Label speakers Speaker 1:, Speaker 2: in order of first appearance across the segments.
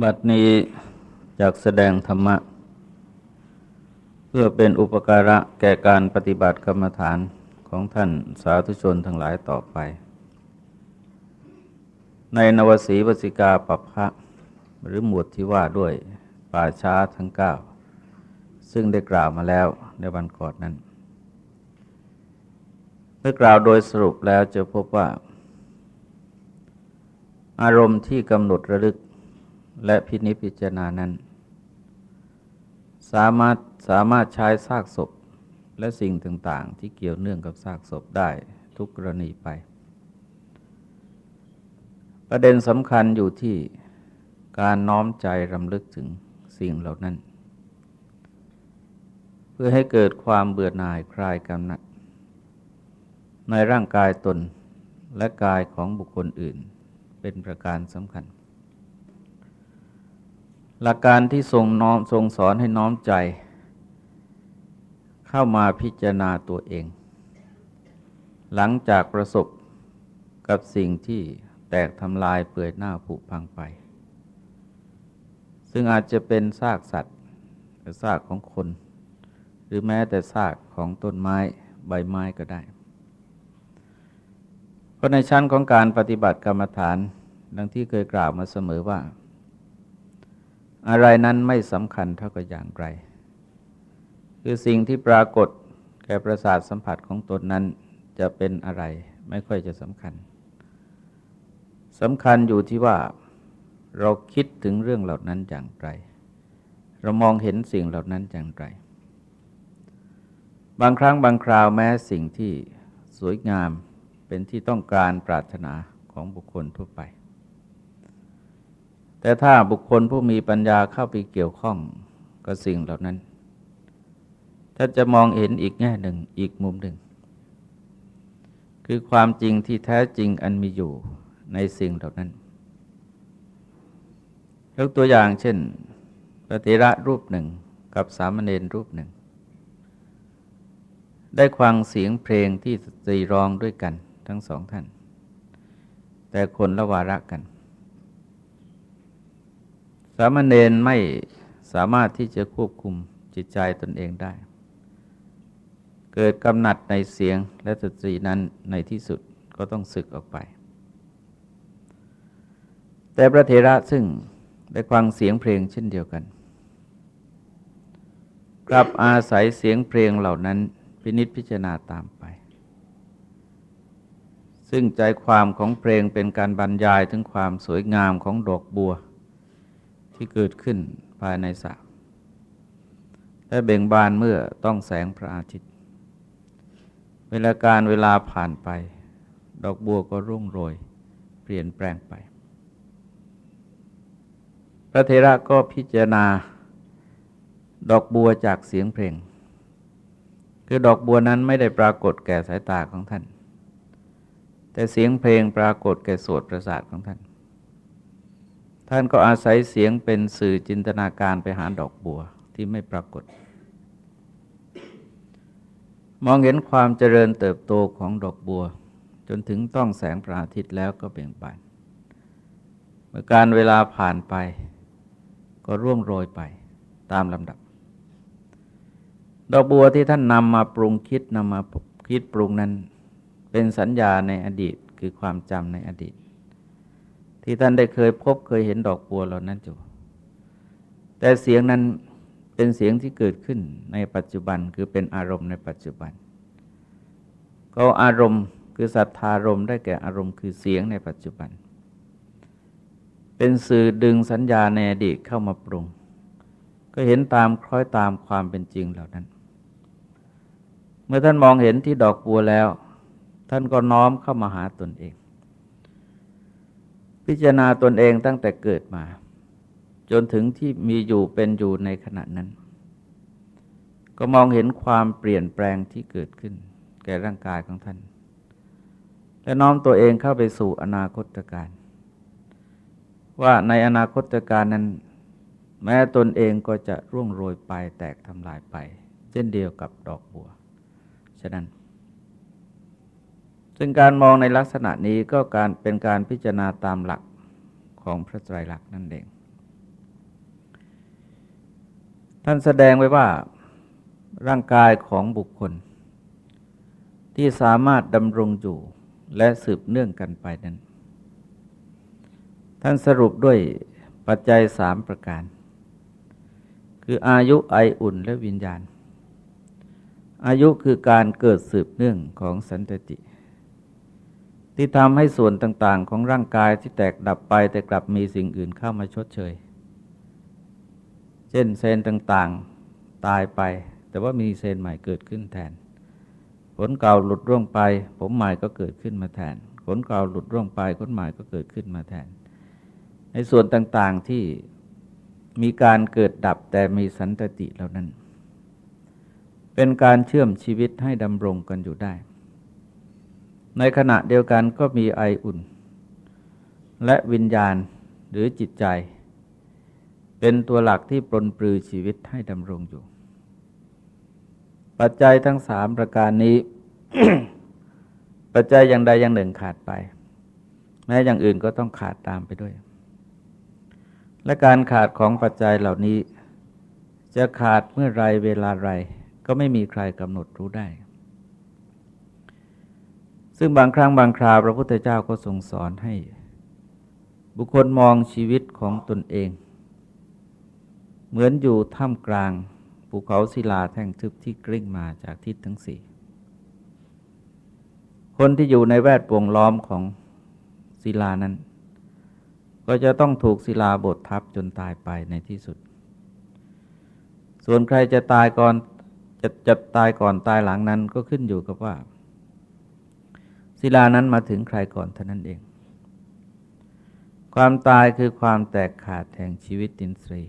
Speaker 1: บัดนี้จากแสดงธรรมะ เพื่อเป็นอุปการะแก่การปฏิบัติกรรมฐานของท่านสาธุชนทั้งหลายต่อไป ในนวสีวสิกาปัพะหรือหมวดที่ว่าด้วยป่าช้าทั้งเก้าซึ่งได้กล่าวมาแล้วในวันก่อนนั้นเมื่อกล่าวโดยสรุปแล้วจะพบว่า อารมณ์ที่กำหนดระลึก และพินิจพิจารณานั้น สามารถสามารถใช้ซากศพและสิ่งต่างๆ ที่เกี่ยวเนื่องกับซากศพได้ทุกกรณีไป ประเด็นสำคัญอยู่ที่การน้อมใจรำลึกถึงสิ่งเหล่านั้น เพื่อให้เกิดความเบื่อหน่ายคลายกำหนัด ในร่างกายตนและกายของบุคคลอื่นเป็นประการสำคัญ หลักการที่ทรงน้อมทรงสอนให้น้อมใจ เข้ามาพิจารณาตัวเอง หลังจากประสบกับสิ่งที่แตกทำลายเปื่อยหน้าผุพังไป ซึ่งอาจจะเป็นซากสัตว์หรือซากของคน หรือแม้แต่ซากของต้นไม้ใบไม้ก็ได้ เพราะในชั้นของการปฏิบัติกรรมฐาน ดังที่เคยกล่าวมาเสมอว่า อะไรนั้นไม่สำคัญเท่ากับอย่างไร คือสิ่งที่ปรากฏแก่ประสาทสัมผัสของตนนั้นจะเป็นอะไรไม่ค่อยจะสำคัญสำคัญอยู่ที่ว่าเราคิดถึงเรื่องเหล่านั้นอย่างไร เรามองเห็นสิ่งเหล่านั้นอย่างไร บางครั้งบางคราวแม้สิ่งที่สวยงามเป็นที่ต้องการปรารถนาของบุคคลทั่วไป แต่ถ้าบุคคลผู้มีปัญญาเข้าไปเกี่ยวข้องกับสิ่งเหล่านั้น ถ้าจะมองเห็นอีกแง่หนึ่งอีกมุมหนึ่ง คือความจริงที่แท้จริงอันมีอยู่ในสิ่งเหล่านั้น ยกตัวอย่างเช่นพระเถระรูปหนึ่งกับสามเณรรูปหนึ่ง ได้ควังเสียงเพลงที่สตรีร้องด้วยกันทั้งสองท่าน แต่คนละวาระกันามเณรไม่สามารถที่จะควบคุมจิตใจตนเองได้ เกิดกำหนัดในเสียงและสตรีนั้นในที่สุดก็ต้องสึกออกไป แต่พระเถระซึ่งได้ฟังเสียงเพลงเช่นเดียวกัน กลับอาศัยเสียงเพลงเหล่านั้นพินิษพิจารณาตามไป ซึ่งใจความของเพลงเป็นการบรรยายถึงความสวยงามของดอกบัว ที่เกิดขึ้นภายในสระและเบ่งบานเมื่อต้องแสงพระอาทิตย์ เวลาการเวลาผ่านไป ดอกบัวก็รุ่งโรย เปลี่ยนแปลงไป พระเทระก็พิจารณา ดอกบัวจากเสียงเพลง คือดอกบัวนั้นไม่ได้ปรากฏแก่สายตาของท่าน แต่เสียงเพลงปรากฏแก่โสตประสาทของท่าน ท่านก็อาศัยเสียงเป็นสื่อจินตนาการไปหาดอกบัวที่ไม่ปรากฏ มองเห็นความเจริญเติบโตของดอกบัว จนถึงต้องแสงพระอาทิตย์แล้วก็เปลี่ยนไปเมื่อการเวลาผ่านไป ก็ร่วงโรยไปตามลำดับ ดอกบัวที่ท่านนำมาปรุงคิดนำมาคิดปรุงนั้น เป็นสัญญาในอดีตคือความจำในอดีต ที่ท่านได้เคยพบเคยเห็นดอกบัวเหล่านั้นอยู่ แต่เสียงนั้นเป็นเสียงที่เกิดขึ้นในปัจจุบันคือเป็นอารมณ์ในปัจจุบัน ก็อารมณ์คือศรัทธารมได้แก่อารมณ์คือเสียงในปัจจุบัน เป็นสื่อดึงสัญญาในอดีตเข้ามาปรุง ก็เห็นตามคล้อยตามความเป็นจริงเหล่านั้น เมื่อท่านมองเห็นที่ดอกบัวแล้ว ท่านก็น้อมเข้ามาหาตนเอง พิจารณาตนเองตั้งแต่เกิดมา จนถึงที่มีอยู่เป็นอยู่ในขณะนั้น ก็มองเห็นความเปลี่ยนแปลงที่เกิดขึ้น แก่ร่างกายของท่าน และน้อมตัวเองเข้าไปสู่อนาคตการ ว่าในอนาคตการนั้น แม้ตนเองก็จะร่วงโรยไปแตกทำลายไป เช่นเดียวกับดอกบัว ฉะนั้น ซึ่งการมองในลักษณะนี้ก็การเป็นการพิจารณาตามหลักของพระไตรลักษณ์นั่นเอง ท่านแสดงไว้ว่าร่างกายของบุคคล ที่สามารถดำรงอยู่และสืบเนื่องกันไปนั้น ท่านสรุปด้วยปัจจัยสามประการ คืออายุไออุ่นและวิญญาณ อายุคือการเกิดสืบเนื่องของสันตติ ที่ทำให้ส่วนต่าง ๆ ของร่างกายที่แตกดับไปแต่กลับมีสิ่งอื่นเข้ามาชดเชย เช่นเซลล์ต่างๆตายไป แต่ว่ามีเซลล์ใหม่เกิดขึ้นแทน ขนเก่าหลุดร่วงไป ผมใหม่ก็เกิดขึ้นมาแทน ขนเก่าหลุดร่วงไปขนใหม่ก็เกิดขึ้นมาแทน ในส่วนต่างๆที่มีการเกิดดับแต่มีสันตติเหล่านั้น เป็นการเชื่อมชีวิตให้ดำรงกันอยู่ได้ ในขณะเดียวกันก็มีไออุ่น และวิญญาณหรือจิตใจ เป็นตัวหลักที่ปลนปลือชีวิตให้ดำรงอยู่ ปัจจัยทั้งสามประการนี้ ปัจจัยอย่างใดอย่างหนึ่งขาดไป แม้อย่างอื่นก็ต้องขาดตามไปด้วย และการขาดของปัจจัยเหล่านี้ จะขาดเมื่อไรเวลาไรก็ไม่มีใครกำหนดรู้ได้ ซึ่งบางครั้งบางคราวพระพุทธเจ้าก็ทรงสอนให้ บุคคลมองชีวิตของตนเอง เหมือนอยู่ท่ามกลางภูเขาศิลาแท่งทึบที่กลิ้งมาจากทิศทั้งสี่คนที่อยู่ในแวดวงล้อมของศิลานั้น ก็จะต้องถูกศิลาบดทับจนตายไปในที่สุด ส่วนใครจะตายก่อนจะจะตายก่อนตายหลังนั้นก็ขึ้นอยู่กับว่า ศิลานั้นมาถึงใครก่อนเท่านั้นเอง ความตายคือความแตกขาดแห่งชีวิตตินทรี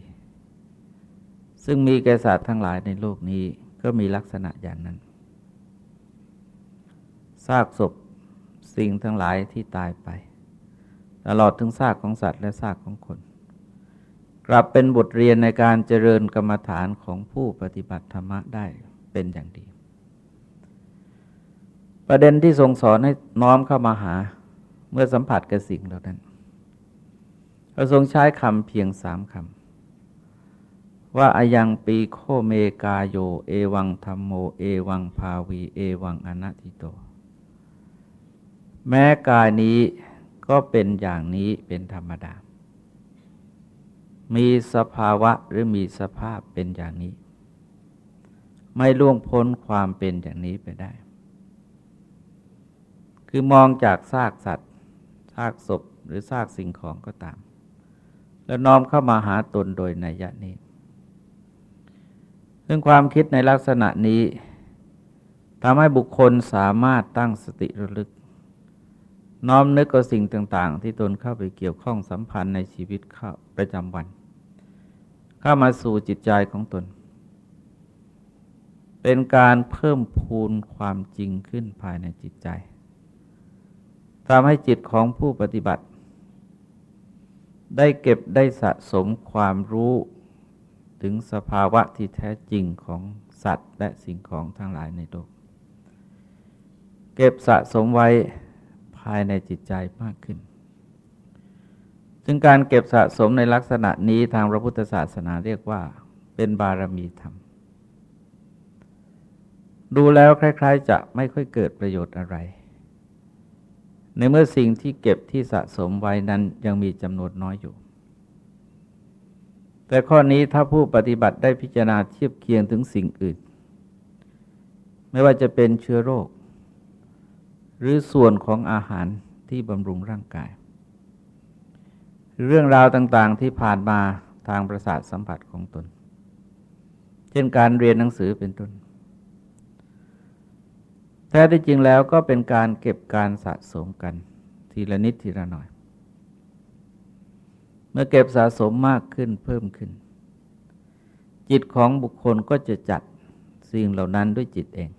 Speaker 1: ซึ่งมีแก่สัตว์ทั้งหลายในโลกนี้ก็มีลักษณะอย่างนั้น ซากศพสิ่งทั้งหลายที่ตายไป ตลอดถึงซากของสัตว์และซากของคน กลับเป็นบทเรียนในการเจริญกรรมฐานของผู้ปฏิบัติธรรมะได้เป็นอย่างดี ประเด็นที่ทรงสอนให้น้อมเข้ามาหา เมื่อสัมผัสกับสิ่งเหล่านั้นพระทรงใช้คำเพียงสามคำ ว่าอะยัมปิ โข เมกาโย เอวังธัมโม เอวังภาวี เอวังอะนะตีโต แม้กายนี้ก็เป็นอย่างนี้เป็นธรรมดา มีสภาวะหรือมีสภาพเป็นอย่างนี้ ไม่ล่วงพ้นความเป็นอย่างนี้ไปได้ คือมองจากซากสัตว์ซากศพหรือซากสิ่งของก็ตาม แล้วน้อมเข้ามาหาตนโดยนัยนี้ ซึ่งความคิดในลักษณะนี้ทำให้บุคคลสามารถตั้งสติระลึก น้อมนึกกับสิ่งต่าง ๆ ที่ตนเข้าไปเกี่ยวข้องสัมพันธ์ในชีวิตเข้าประจำวัน เข้ามาสู่จิตใจของตน เป็นการเพิ่มพูนความจริงขึ้นภายในจิตใจ ทำให้จิตของผู้ปฏิบัติ ได้เก็บได้สะสมความรู้ถึงสภาวะที่แท้จริงของสัตว์และสิ่งของทั้งหลายในโลก เก็บสะสมไว้ภายในจิตใจมากขึ้นซึ่งการเก็บสะสมในลักษณะนี้ทางพระพุทธศาสนาเรียกว่า เป็นบารมีธรรม ดูแล้วคล้าย ๆ จะไม่ค่อยเกิดประโยชน์อะไร ในเมื่อสิ่งที่เก็บที่สะสมไว้นั้นยังมีจำนวนน้อยอยู่ แต่ข้อนี้ถ้าผู้ปฏิบัติได้พิจารณาเทียบเคียงถึงสิ่งอื่น ไม่ว่าจะเป็นเชื้อโรค หรือส่วนของอาหารที่บำรุงร่างกาย เรื่องราวต่างๆที่ผ่านมาทางประสาทสัมผัสของตน เช่นการเรียนหนังสือเป็นต้น แท้ที่จริงแล้วก็เป็นการเก็บการสะสมกัน ทีละนิดทีละหน่อย เมื่อเก็บสะสมมากขึ้นเพิ่มขึ้น จิตของบุคคลก็จะจัดสิ่งเหล่านั้นด้วยจิตเอง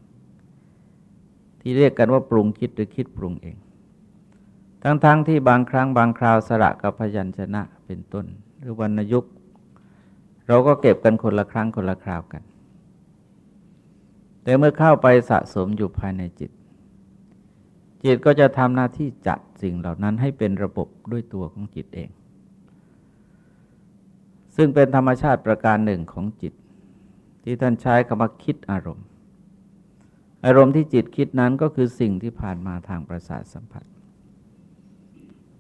Speaker 1: ที่เรียกกันว่าปรุงคิดหรือคิดปรุงเอง ทั้งๆทที่บางครั้งบางคราวสระกับพยัญชนะเป็นต้น หรือวรรณยุกเราก็เก็บกันคนละครั้งคนละคราวกัน แต่เมื่อเข้าไปสะสมอยู่ภายในจิต จิตก็จะทำหน้าที่จัดสิ่งเหล่านั้นให้เป็นระบบด้วยตัวของจิตเอง ซึ่งเป็นธรรมชาติประการหนึ่งของจิต ที่ท่านใช้คำว่าคิดอารมณ์ อารมณ์ที่จิตคิดนั้นก็คือสิ่งที่ผ่านมาทางประสาทสัมผัส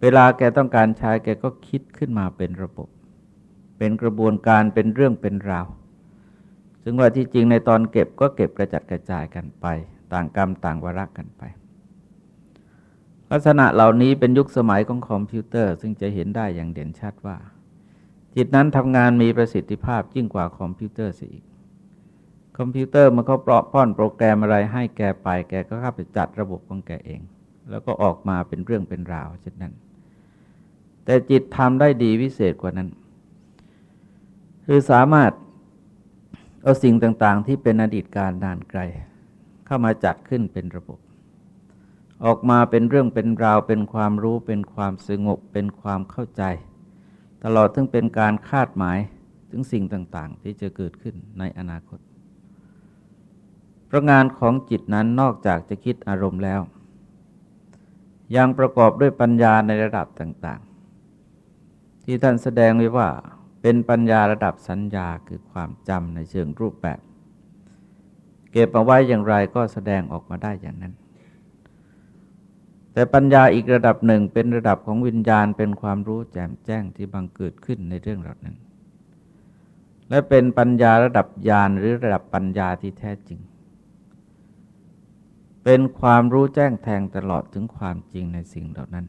Speaker 1: เวลาแกต้องการใช้แกก็คิดขึ้นมาเป็นระบบ เป็นกระบวนการเป็นเรื่องเป็นราว ซึ่งว่าที่จริงในตอนเก็บก็เก็บกระจัดกระจายกันไป ต่างกรรมต่างวาระกันไป ลักษณะเหล่านี้เป็นยุคสมัยของคอมพิวเตอร์ ซึ่งจะเห็นได้อย่างเด่นชัดว่า จิตนั้นทำงานมีประสิทธิภาพยิ่งกว่าคอมพิวเตอร์เสียอีกคอมพิวเตอร์มันก็เปราะป้อนโปรแกรมอะไรให้แกไป แกก็เข้าไปจัดระบบของแกเอง แล้วก็ออกมาเป็นเรื่องเป็นราวเช่นนั้น แต่จิตทำได้ดีวิเศษกว่านั้น คือสามารถ เอาสิ่งต่างๆ ที่เป็นอดีตการนานไกล เข้ามาจัดขึ้นเป็นระบบ ออกมาเป็นเรื่องเป็นราวเป็นความรู้เป็นความสงบเป็นความเข้าใจ ตลอดทั้งเป็นการคาดหมายถึงสิ่งต่างๆ ที่จะเกิดขึ้นในอนาคตพราะงานของจิตนั้นนอกจากจะคิดอารมณ์แล้ว ยังประกอบด้วยปัญญาในระดับต่างๆ ที่ท่านแสดงไว้ว่า เป็นปัญญาระดับสัญญาคือความจำในเชิงรูปแบบ เก็บมาไว้อย่างไรก็แสดงออกมาได้อย่างนั้น แต่ปัญญาอีกระดับหนึ่งเป็นระดับของวิญญาณเป็นความรู้แจ่มแจ้งที่บังเกิดขึ้นในเรื่องเหล่านั้น และเป็นปัญญาระดับญาณหรือระดับปัญญาที่แท้จริง เป็นความรู้แจ้งแทงตลอดถึงความจริงในสิ่งเหล่านั้น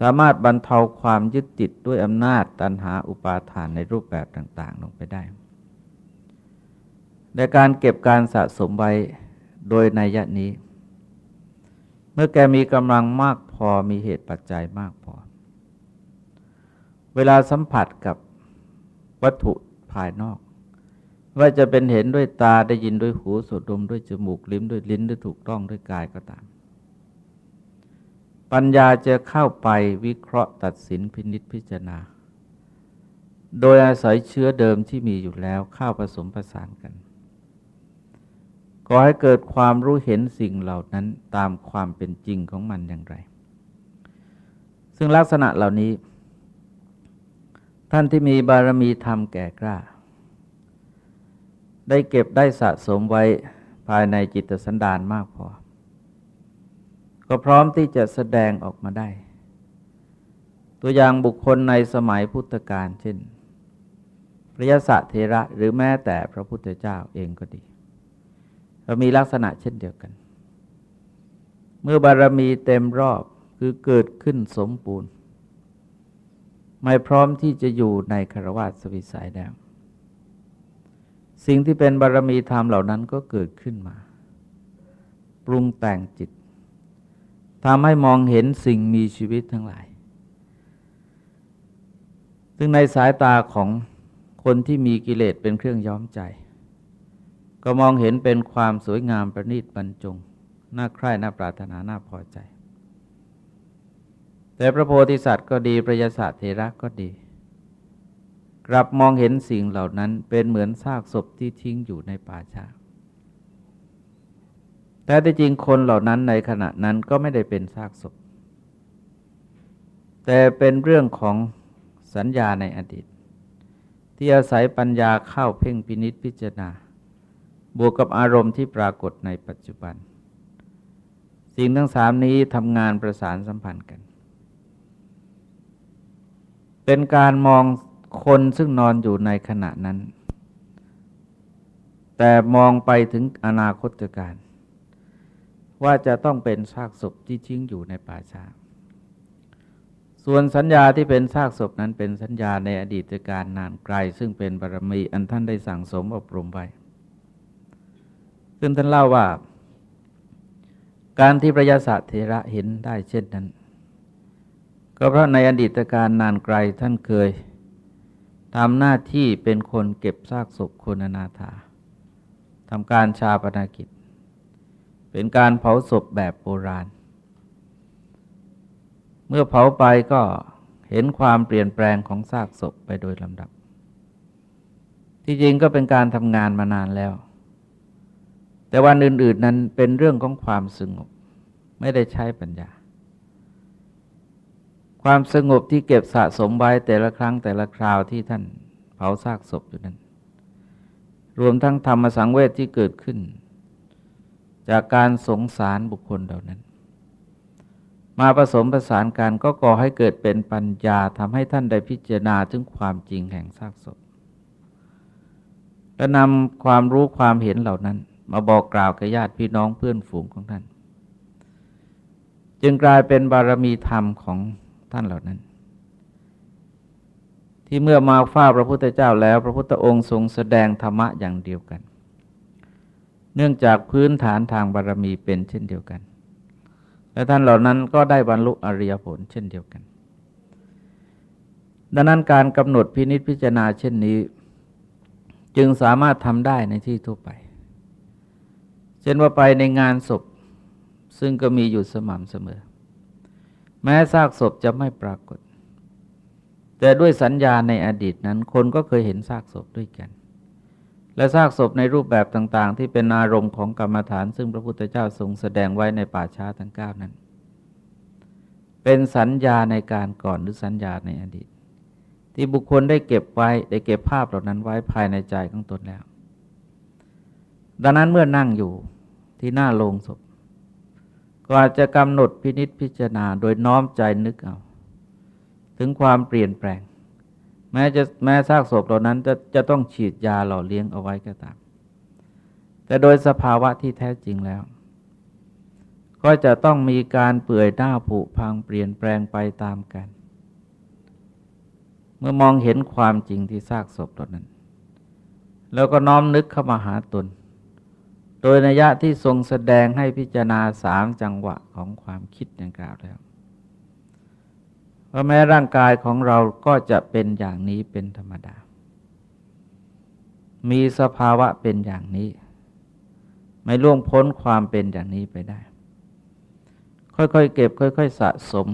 Speaker 1: สามารถบรรเทาความยึดติดด้วยอำนาจตันหาอุปาทานในรูปแบบต่าง ๆ ลงไปได้ในการเก็บการสะสมไว้โดยในยะนี้ เมื่อแกมีกำลังมากพอมีเหตุปัจจัยมากพอ เวลาสัมผัสกับวัตถุภายนอก ว่าจะเป็นเห็นด้วยตาได้ยินด้วยหูสูดดมด้วยจมูกลิ้มด้วยลิ้นด้วยถูกต้องด้วยกายก็ตาม ปัญญาจะเข้าไปวิเคราะห์ตัดสินพินิษพิจารณา โดยอาศัยเชื้อเดิมที่มีอยู่แล้วเข้าผสมผสานกันก็ให้เกิดความรู้เห็นสิ่งเหล่านั้นตามความเป็นจริงของมันอย่างไร ซึ่งลักษณะเหล่านี้ ท่านที่มีบารมีธรรมแก่กล้า ได้เก็บได้สะสมไว้ภายในจิตสันดานมากพอ ก็พร้อมที่จะแสดงออกมาได้ ตัวอย่างบุคคลในสมัยพุทธกาลเช่น พระยศเทระหรือแม้แต่พระพุทธเจ้าเองก็ดีก็มีลักษณะเช่นเดียวกัน เมื่อบารมีเต็มรอบคือเกิดขึ้นสมบูรณ์ไม่พร้อมที่จะอยู่ในคารวะสวิสัยแล้วสิ่งที่เป็นบารรมีธรรมเหล่านั้นก็เกิดขึ้นมา ปรุงแต่งจิต ทำให้มองเห็นสิ่งมีชีวิตทั้งหลาย ซึ่งในสายตาของคนที่มีกิเลสเป็นเครื่องย้อมใจ ก็มองเห็นเป็นความสวยงามประณีตบรรจง น่าใคร่น่าปรารถนาน่าพอใจ แต่พระโพธิสัตว์ก็ดีพระยาศาสตร์เทระก็ดี กลับมองเห็นสิ่งเหล่านั้นเป็นเหมือนซากศพที่ทิ้งอยู่ในป่าช้า แต่ที่จริงคนเหล่านั้นในขณะนั้นก็ไม่ได้เป็นซากศพ แต่เป็นเรื่องของสัญญาในอดีต ที่อาศัยปัญญาเข้าเพ่งพินิษพิจารณา บวกกับอารมณ์ที่ปรากฏในปัจจุบัน สิ่งทั้งสามนี้ทำงานประสานสัมพันธ์กัน เป็นการมองคนซึ่งนอนอยู่ในขณะนั้น แต่มองไปถึงอนาคตการ ว่าจะต้องเป็นซากศพที่ทิ้งอยู่ในป่าช้า ส่วนสัญญาที่เป็นซากศพนั้นเป็นสัญญาในอดีตการนานไกล ซึ่งเป็นบารมีอันท่านได้สั่งสมอบรมไว้ ซึ่งท่านเล่าว่า การที่พระยาศเทระเห็นได้เช่นนั้น ก็เพราะในอดีตการนานไกลท่านเคยทำหน้าที่เป็นคนเก็บซากศพคนอนาถาทำการชาปนากิจ เป็นการเผาศพแบบโบราณ เมื่อเผาไปก็เห็นความเปลี่ยนแปลงของซากศพไปโดยลำดับ ที่จริงก็เป็นการทำงานมานานแล้ว แต่วันอื่น ๆนั้นเป็นเรื่องของความสงบ ไม่ได้ใช้ปัญญา ความสงบที่เก็บสะสมไว้แต่ละครั้งแต่ละคราวที่ท่านเผาซากศพอยู่นั้น รวมทั้งธรรมสังเวชที่เกิดขึ้น จากการสงสารบุคคลเหล่านั้น มาผสมประสานกันก็ก่อให้เกิดเป็นปัญญาทำให้ท่านได้พิจารณาถึงความจริงแห่งซากศพและนำความรู้ความเห็นเหล่านั้น มาบอกกล่าวกับญาติพี่น้องเพื่อนฝูงของท่าน จึงกลายเป็นบารมีธรรมของท่านเหล่านั้น ที่เมื่อมาฝ้าพระพุทธเจ้าแล้ว พระพุทธองค์ทรงแสดงธรรมะอย่างเดียวกัน เนื่องจากพื้นฐานทางบารมีเป็นเช่นเดียวกัน และท่านเหล่านั้นก็ได้บรรลุอริยผลเช่นเดียวกัน ดังนั้นการกำหนดพินิษพิจารณาเช่นนี้ จึงสามารถทำได้ในที่ทั่วไป เช่นว่าไปในงานศพซึ่งก็มีอยู่สม่ำเสมอ แม้ซากศพจะไม่ปรากฏ แต่ด้วยสัญญาในอดีตนั้นคนก็เคยเห็นซากศพด้วยกัน และซากศพในรูปแบบต่างๆ ที่เป็นอารมณ์ของกรรมฐาน ซึ่งพระพุทธเจ้าทรงแสดงไว้ในป่าช้าทั้งเก้านั้น เป็นสัญญาในการก่อนหรือสัญญาในอดีต ที่บุคคลได้เก็บไว้ได้เก็บภาพเหล่านั้นไว้ภายในใจของตนแล้ว ดังนั้นเมื่อนั่งอยู่ที่หน้าโลงศพก็อาจจะกำหนดพินิษพิจารณาโดยน้อมใจนึกเอา ถึงความเปลี่ยนแปลง แม้จะแม้ซากศพเหล่านั้นจะจะต้องฉีดยาหล่อเลี้ยงเอาไว้ก็ตาม แต่โดยสภาวะที่แท้จริงแล้ว ก็จะต้องมีการเปื่อยหน้าผุพังเปลี่ยนแปลงไปตามกัน เมื่อมองเห็นความจริงที่ซากศพตอนนั้น แล้วก็น้อมนึกเข้ามาหาตน โดยนัยยะที่ทรงแสดงให้พิจารณาสามจังหวะของความคิดอย่างกล่าวแล้ว ว่าแม้ร่างกายของเราก็จะเป็นอย่างนี้เป็นธรรมดา มีสภาวะเป็นอย่างนี้ ไม่ล่วงพ้นความเป็นอย่างนี้ไปได้ ค่อยๆเก็บ ค่อย ๆ สะสม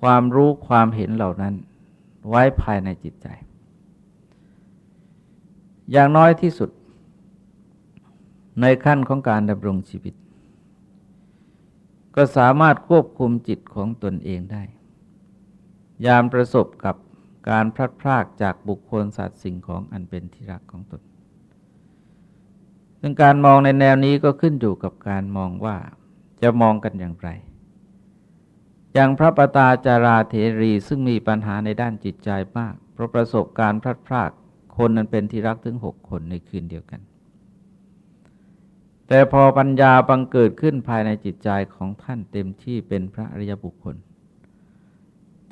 Speaker 1: ความรู้ความเห็นเหล่านั้น ไว้ภายในจิตใจ อย่างน้อยที่สุด ในขั้นของการดำรงชีวิต ก็สามารถควบคุมจิตของตนเองได้ ยามประสบกับการพลัดพรากจากบุคคลสัตว์สิ่งของอันเป็นที่รักของตนซึ่งการมองในแนวนี้ก็ขึ้นอยู่กับการมองว่าจะมองกันอย่างไร อย่างพระปตาจาราเถรีซึ่งมีปัญหาในด้านจิตใจมาก เพราะประสบการพลัดพรากคนนั้นเป็นที่รักถึงหกคนในคืนเดียวกัน แต่พอปัญญาบังเกิดขึ้นภายในจิตใจของท่านเต็มที่เป็นพระอริยบุคคล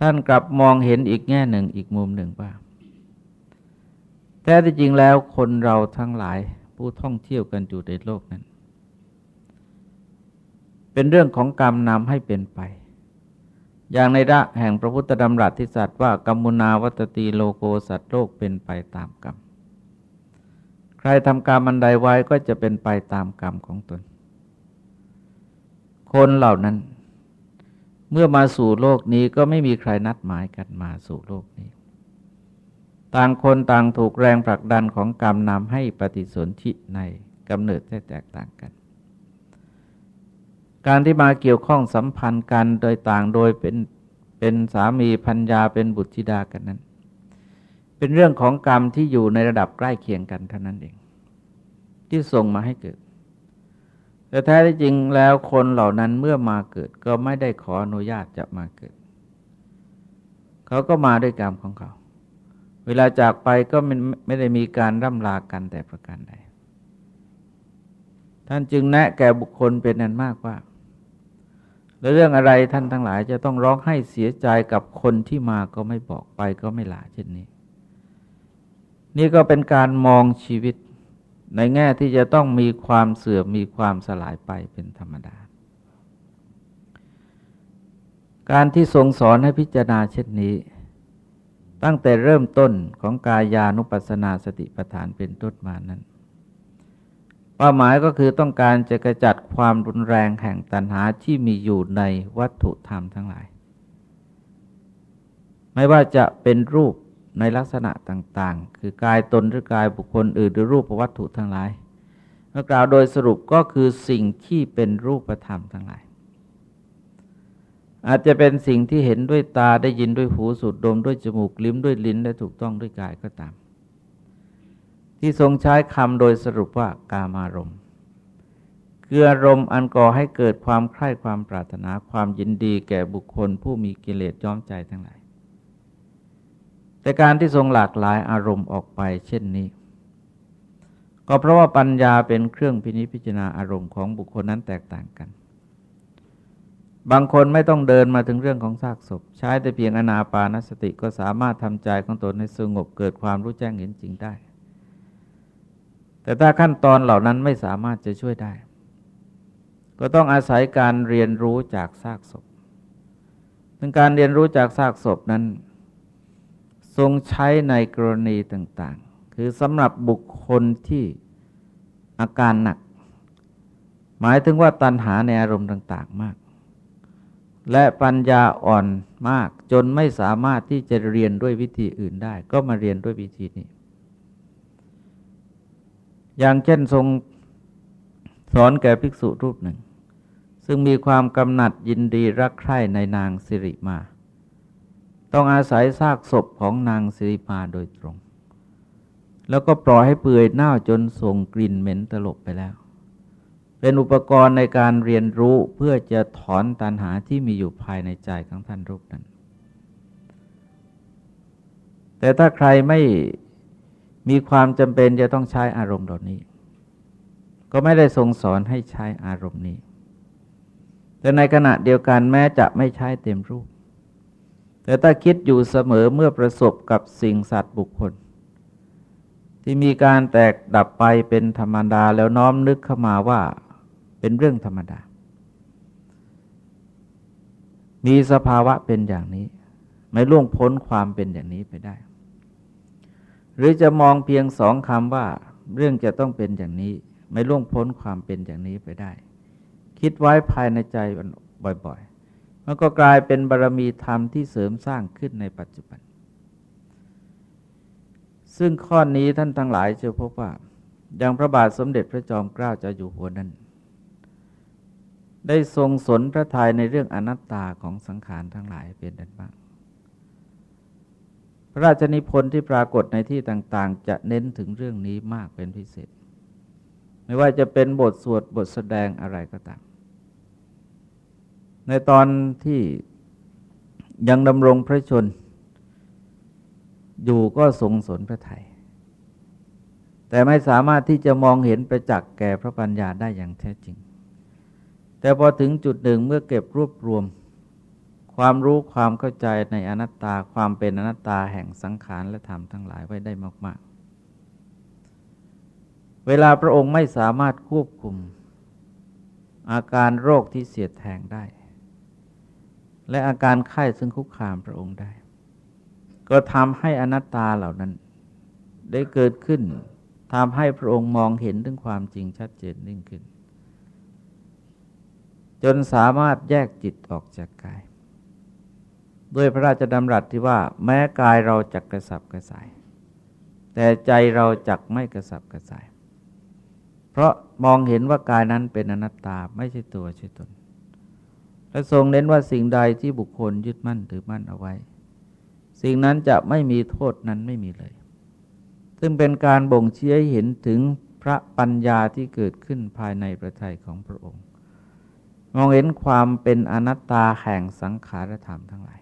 Speaker 1: ท่านกลับมองเห็นอีกแง่หนึ่งอีกมุมหนึ่งว่าแท้ที่จริงแล้วคนเราทั้งหลายผู้ท่องเที่ยวกันอยู่ในโลกนั้น เป็นเรื่องของกรรมนำให้เป็นไป อย่างในระแห่งพระพุทธดำรัสที่สัตว์ว่ากรรมุนาวัตตีโลโกสัตว์โลกเป็นไปตามกรรม ใครทำกรรมอันใดไว้ก็จะเป็นไปตามกรรมของตน คนเหล่านั้น เมื่อมาสู่โลกนี้ก็ไม่มีใครนัดหมายกันมาสู่โลกนี้ ต่างคนต่างถูกแรงผลักดันของกรรมนำให้ปฏิสนธิในกำเนิดแตกต่างกัน การที่มาเกี่ยวข้องสัมพันธ์กันโดยต่างโดยเป็นเป็นสามีพัญญาเป็นบุตรธิดากันนั้น เป็นเรื่องของกรรมที่อยู่ในระดับใกล้เคียงกันเท่านั้นเอง ที่ส่งมาให้เกิด แต่แท้ที่จริงแล้วคนเหล่านั้นเมื่อมาเกิด ก็ไม่ได้ขออนุญาตจะมาเกิด เขาก็มาด้วยกรรมของเขา เวลาจากไปก็ไม่ไมได้มีการร่ำลากันแต่ประการใด ท่านจึงแนะแก่บุคคลเป็นนันมากว่า แล้วเรื่องอะไรท่านทั้งหลายจะต้องร้องให้เสียใจกับคนที่มาก็ไม่บอกไปก็ไม่ลาเช่นนี้ นี่ก็เป็นการมองชีวิต ในแง่ที่จะต้องมีความเสื่อมมีความสลายไปเป็นธรรมดา การที่ทรงสอนให้พิจารณาเช่นนี้ ตั้งแต่เริ่มต้นของกายานุปัสสนาสติปัฏฐานเป็นต้นมานั้นเป้าหมายก็คือต้องการจะกระจัดความรุนแรงแห่งตัณหาที่มีอยู่ในวัตถุธรรมทั้งหลาย ไม่ว่าจะเป็นรูป ในลักษณะต่างๆ คือกายตนหรือกายบุคคลอื่นหรือรูปวัตถุทั้งหลายเมื่อกล่าวโดยสรุปก็คือสิ่งที่เป็นรูปธรรมทั้งหลาย อาจจะเป็นสิ่งที่เห็นด้วยตาได้ยินด้วยหูสูดดมด้วยจมูกลิ้มด้วยลิ้นและถูกต้องด้วยกายก็ตาม ที่ทรงใช้คำโดยสรุปว่ากามารมณ์คืออารมณ์อันก่อให้เกิดความใคร่ความปรารถนาความยินดีแก่บุคคลผู้มีกิเลสย้อมใจทั้งหลาย แต่การที่ทรงหลากหลายอารมณ์ออกไปเช่นนี้ ก็เพราะว่าปัญญาเป็นเครื่องพินิจพิจารณาอารมณ์ของบุคคลนั้นแตกต่างกัน บางคนไม่ต้องเดินมาถึงเรื่องของซากศพ ใช้แต่เพียงอนาปานสติก็สามารถทำใจของตนให้สงบเกิดความรู้แจ้งเห็นจริงได้ แต่ถ้าขั้นตอนเหล่านั้นไม่สามารถจะช่วยได้ ก็ต้องอาศัยการเรียนรู้จากซากศพซึ่งการเรียนรู้จากซากศพนั้น ทรงใช้ในกรณีต่าง ๆ คือสำหรับบุคคลที่อาการหนัก หมายถึงว่าตัณหาในอารมณ์ต่าง ๆ มาก และปัญญาอ่อนมากจนไม่สามารถที่จะเรียนด้วยวิธีอื่นได้ ก็มาเรียนด้วยวิธีนี้ อย่างเช่นทรงสอนแก่ภิกษุรูปหนึ่ง ซึ่งมีความกำหนัดยินดีรักใคร่ในนางสิริมา ต้องอาศัยซากศพของนางสิริมาโดยตรง แล้วก็ปล่อยให้เปื่อยเน่าจนส่งกลิ่นเหม็นตลบไปแล้ว เป็นอุปกรณ์ในการเรียนรู้เพื่อจะถอนตันหาที่มีอยู่ภายในใจของท่านรูปนั้น แต่ถ้าใครไม่มีความจำเป็นจะต้องใช้อารมณ์เหล่านี้ ก็ไม่ได้ทรงสอนให้ใช้อารมณ์นี้ แต่ในขณะเดียวกันแม้จะไม่ใช้เต็มรูป แต่ถ้าคิดอยู่เสมอเมื่อประสบกับสิ่งสัตว์บุคคล ที่มีการแตกดับไปเป็นธรรมดาแล้วน้อมนึกเข้ามาว่าเป็นเรื่องธรรมดา มีสภาวะเป็นอย่างนี้ ไม่ล่วงพ้นความเป็นอย่างนี้ไปได้ หรือจะมองเพียงสองคำว่า เรื่องจะต้องเป็นอย่างนี้ ไม่ล่วงพ้นความเป็นอย่างนี้ไปได้ คิดไว้ภายในใจบ่อยๆ มันก็กลายเป็นบารรมีธรรมที่เสริมสร้างขึ้นในปัจจุบัน ซึ่งข้อนี้ท่านทั้งหลายจะพบว่าอย่างพระบาทสมเด็จพระจอมเกล้าเจ้าอยู่หัวนั้น ได้ทรงสนพระทัยในเรื่องอนัตตาของสังขารทั้งหลายเป็นดังบ้างพระราชนิพนธ์ที่ปรากฏในที่ต่างๆ จะเน้นถึงเรื่องนี้มากเป็นพิเศษ ไม่ว่าจะเป็นบทสวดบทแสดงอะไรก็ตาม ในตอนที่ยังดำรงพระชน อยู่ก็ทรงสนพระไทย แต่ไม่สามารถที่จะมองเห็นประจักษ์แก่พระปัญญาได้อย่างแท้จริง แต่พอถึงจุดหนึ่งเมื่อเก็บรวบรวม ความรู้ความเข้าใจในอนัตตาความเป็นอนัตตาแห่งสังขารและธรรมทั้งหลายไว้ได้มากๆ เวลาพระองค์ไม่สามารถควบคุมอาการโรคที่เสียดแทงได้ และอาการไข้ซึ่งคุกคามพระองค์ได้ ก็ทำให้อนัตตาเหล่านั้น ได้เกิดขึ้นทำให้พระองค์มองเห็นถึงความจริงชัดเจนยิ่งขึ้น จนสามารถแยกจิตออกจากกายด้วยพระราชดำรัสที่ว่าแม้กายเราจักกระสับกระส่าย แต่ใจเราจักไม่กระสับกระส่าย เพราะมองเห็นว่ากายนั้นเป็นอนัตตาไม่ใช่ตัวใช่ตน และทรงเน้นว่าสิ่งใดที่บุคคลยึดมั่นถือมั่นเอาไว้ สิ่งนั้นจะไม่มีโทษนั้นไม่มีเลย ซึ่งเป็นการบ่งชี้ให้เห็นถึงพระปัญญาที่เกิดขึ้นภายในประทัยของพระองค์ มองเห็นความเป็นอนัตตาแห่งสังขารธรรมทั้งหลาย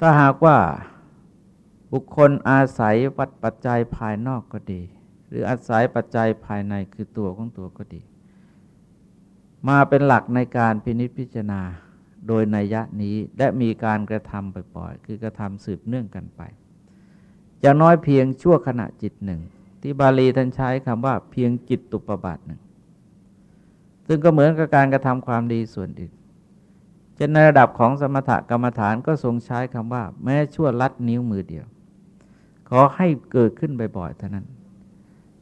Speaker 1: ถ้าหากว่าบุคคลอาศัยวัดปัจจัยภายนอกก็ดี หรืออาศัยปัจจัยภายในคือตัวของตัวก็ดี มาเป็นหลักในการพินิจพิจารณาโดยนัยยะนี้และมีการกระทำบ่อยๆคือกระทำสืบเนื่องกันไปอย่างน้อยเพียงชั่วขณะจิตหนึ่ง ที่บาลีท่านใช้คำว่าเพียงจิตตุปบาทหนึ่ง ซึ่งก็เหมือนกับการกระทำความดีส่วนอื่นเช่นในระดับของสมถกรรมฐานก็ทรงใช้คำว่า แม้ชั่วลัดนิ้วมือเดียว ขอให้เกิดขึ้นบ่อยๆเท่านั้น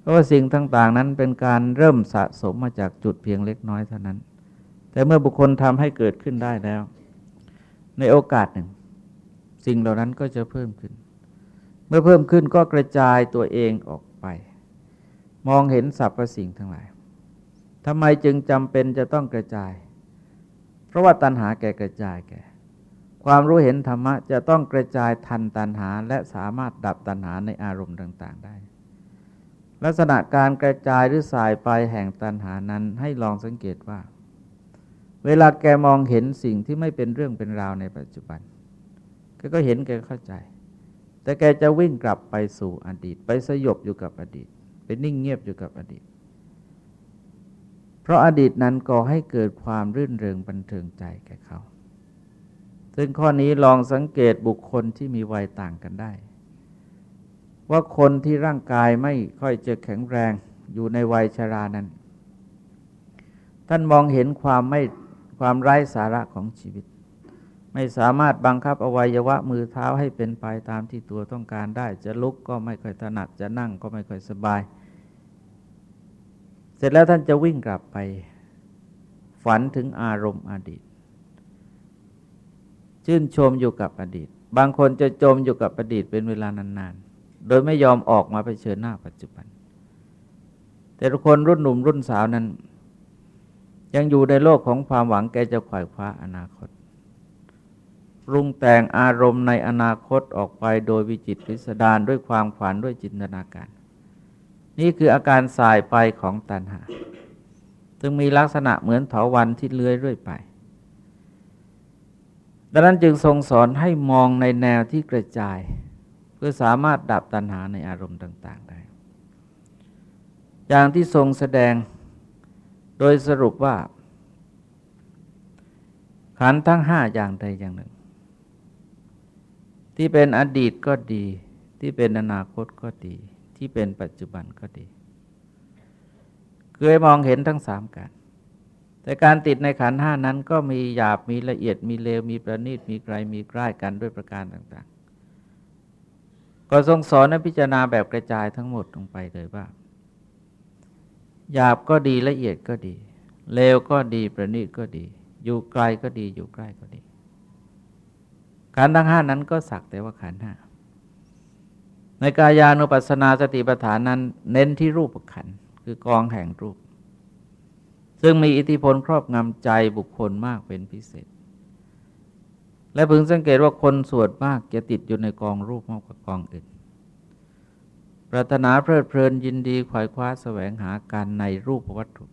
Speaker 1: ราะว่าสิ่งต่างๆนั้นเป็นการเริ่มสะสมมาจากจุดเพียงเล็กน้อยเท่านั้น แต่เมื่อบุคคลทำให้เกิดขึ้นได้แล้ว ในโอกาสหนึ่ง สิ่งเหล่านั้นก็จะเพิ่มขึ้น เมื่อเพิ่มขึ้นก็กระจายตัวเองออกไป มองเห็นสรรพสิ่งทั้งหลายทำไมจึงจำเป็นจะต้องกระจาย เพราะว่าตัณหาแก่กระจายแก่ ความรู้เห็นธรรมะจะต้องกระจายทันตัณหาและสามารถดับตัณหาในอารมณ์ต่าง ๆ ได้ ลักษณะการกระจายหรือสายไปแห่งตันหานั้นให้ลองสังเกตว่า เวลาแกมองเห็นสิ่งที่ไม่เป็นเรื่องเป็นราวในปัจจุบันแกก็เห็นแกเข้าใจ แต่แกจะวิ่งกลับไปสู่อดีต ไปสยบอยู่กับอดีต ไปนิ่งเงียบอยู่กับอดีต เพราะอดีตนั้นก่อให้เกิดความรื่นเริงบันเทิงใจแก่เขา ซึ่งข้อนี้ลองสังเกตบุคคลที่มีวัยต่างกันได้ ว่าคนที่ร่างกายไม่ค่อยจะแข็งแรงอยู่ในวัยชรานั้น ท่านมองเห็นความไม่ความไร้สาระของชีวิต ไม่สามารถบังคับอวัยวะมือเท้าให้เป็นไปตามที่ตัวต้องการได้ จะลุกก็ไม่ค่อยถนัดจะนั่งก็ไม่ค่อยสบาย เสร็จแล้วท่านจะวิ่งกลับไปฝันถึงอารมณ์อดีต ชื่นชมอยู่กับอดีต บางคนจะจมอยู่กับอดีตเป็นเวลานาน โดยไม่ยอมออกมาไปเชิญหน้าปัจจุบัน แต่ทุกคนรุ่นหนุ่มรุ่นสาวนั้น ยังอยู่ในโลกของความหวังแกจะขวายคว้าอนาคตรุงแต่งอารมณ์ในอนาคตออกไปโดยวิจิตพิสดารด้วยความฝันด้วยจินตนาการ นี่คืออาการสายไปของตัณหา ซึ่งมีลักษณะเหมือนเถาวันที่เลื้อยเรื่อยไป ดังนั้นจึงทรงสอนให้มองในแนวที่กระจาย พื่อสามารถดับตัณหาในอารมณ์ต่าง ๆ ได้ อย่างที่ทรงแสดงโดยสรุปว่า ขันทั้งห้าอย่างใดอย่างหนึ่ง ที่เป็นอดีตก็ดี ที่เป็นอนาคตก็ดี ที่เป็นปัจจุบันก็ดีเคยมองเห็นทั้งสามการแต่การติดในขันห้านั้นก็มีหยาบมีละเอียดมีเลวมีประณีตมีไกลมีใกล้กันด้วยประการต่าง ก็ทรงสอนให้พิจารณาแบบกระจายทั้งหมดลงไปเลยว่าหยาบก็ดีละเอียดก็ดี เลวก็ดีประณีตก็ดี อยู่ไกลก็ดีอยู่ใกล้ก็ดีขันทั้งห้านั้นก็สักแต่ว่าขันห้าในกายานุปัสสนาสติปัฏฐานนั้น เน้นที่รูปขันคือกองแห่งรูป ซึ่งมีอิทธิพลครอบงำใจบุคคลมากเป็นพิเศษ และพึงสังเกตว่าคนสวนมากจะติดอยู่ในกองรูปมากกว่ากองอื่น ปรารถนาเพลิดเพลินยินดีขวายคว้าแสวงหาการในรูปวัตถุ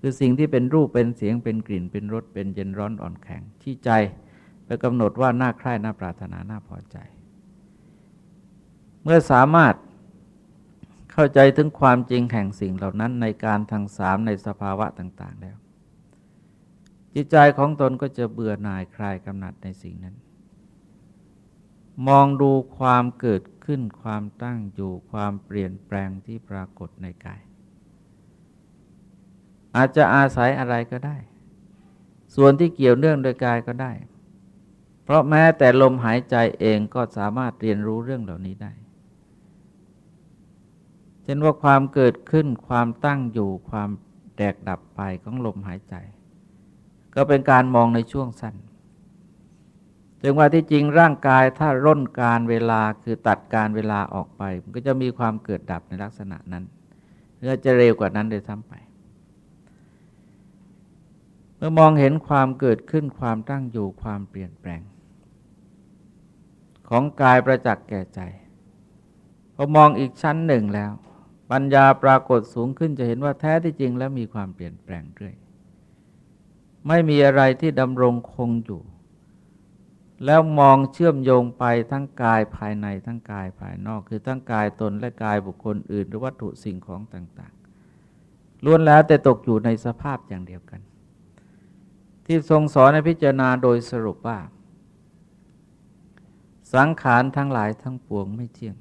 Speaker 1: คือสิ่งที่เป็นรูปเป็นเสียงเป็นกลิ่นเป็นรสเป็นเย็นร้อนอ่อนแข็งที่ใจไปกำหนดว่าน่าใคร่น่าปรารถนาน่าพอใจ เมื่อสามารถเข้าใจถึงความจริงแห่งสิ่งเหล่านั้นในการทางสามในสภาวะต่าง ๆ แล้ว จิตใจของตนก็จะเบื่อหน่ายคลายกำหนัดในสิ่งนั้น มองดูความเกิดขึ้นความตั้งอยู่ความเปลี่ยนแปลงที่ปรากฏในกาย อาจจะอาศัยอะไรก็ได้ ส่วนที่เกี่ยวเนื่องโดยกายก็ได้ เพราะแม้แต่ลมหายใจเองก็สามารถเรียนรู้เรื่องเหล่านี้ได้เช่นว่าความเกิดขึ้นความตั้งอยู่ความแตกดับไปของลมหายใจ ก็เป็นการมองในช่วงสั้นถึงว่าที่จริงร่างกายถ้าร่นการเวลาคือตัดการเวลาออกไป มันก็จะมีความเกิดดับในลักษณะนั้นหรือจะเร็วกว่านั้นเลยซ้ำไป เมื่อมองเห็นความเกิดขึ้นความตั้งอยู่ความเปลี่ยนแปลง ของกายประจักษ์แก่ใจพอมองอีกชั้นหนึ่งแล้ว ปัญญาปรากฏสูงขึ้นจะเห็นว่าแท้ที่จริงแล้วมีความเปลี่ยนแปลงเรื่อย ไม่มีอะไรที่ดำรงคงอยู่ แล้วมองเชื่อมโยงไปทั้งกายภายในทั้งกายภายนอก คือทั้งกายตนและกายบุคคลอื่น หรือวัตถุสิ่งของต่างๆล้วนแล้วแต่ตกอยู่ในสภาพอย่างเดียวกัน ที่ทรงสอนในพิจารณาโดยสรุปว่า สังขารทั้งหลายทั้งปวงไม่เที่ยง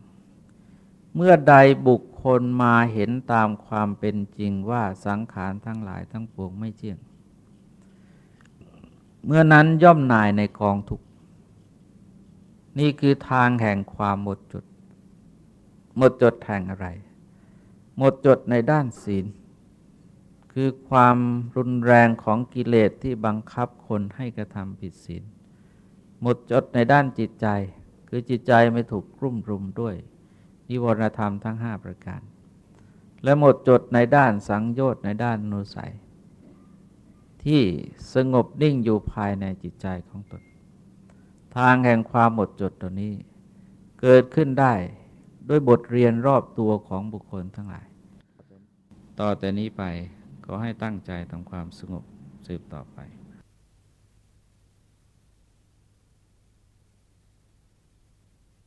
Speaker 1: เมื่อใดบุคคนมาเห็นตามความเป็นจริงว่าสังขารทั้งหลายทั้งปวงไม่เที่ยง เมื่อนั้นย่อมนายในกองทุกนี่คือทางแห่งความหมดจด หมดจดแห่งอะไร หมดจดในด้านศีล คือความรุนแรงของกิเลสที่บังคับคนให้กระทำผิดศีล หมดจดในด้านจิตใจ คือจิตใจไม่ถูกกลุ่มรุมด้วย นิวรณธรรมทั้งห้าประการ และหมดจดในด้านสังโยชน์ในด้านนุสัย ที่สงบนิ่งอยู่ภายในจิตใจของตน ทางแห่งความหมดจดตัวนี้ เกิดขึ้นได้ด้วยบทเรียนรอบตัวของบุคคลทั้งหลาย ต่อแต่นี้ไปก็ให้ตั้งใจทำความสงบสืบต่อไป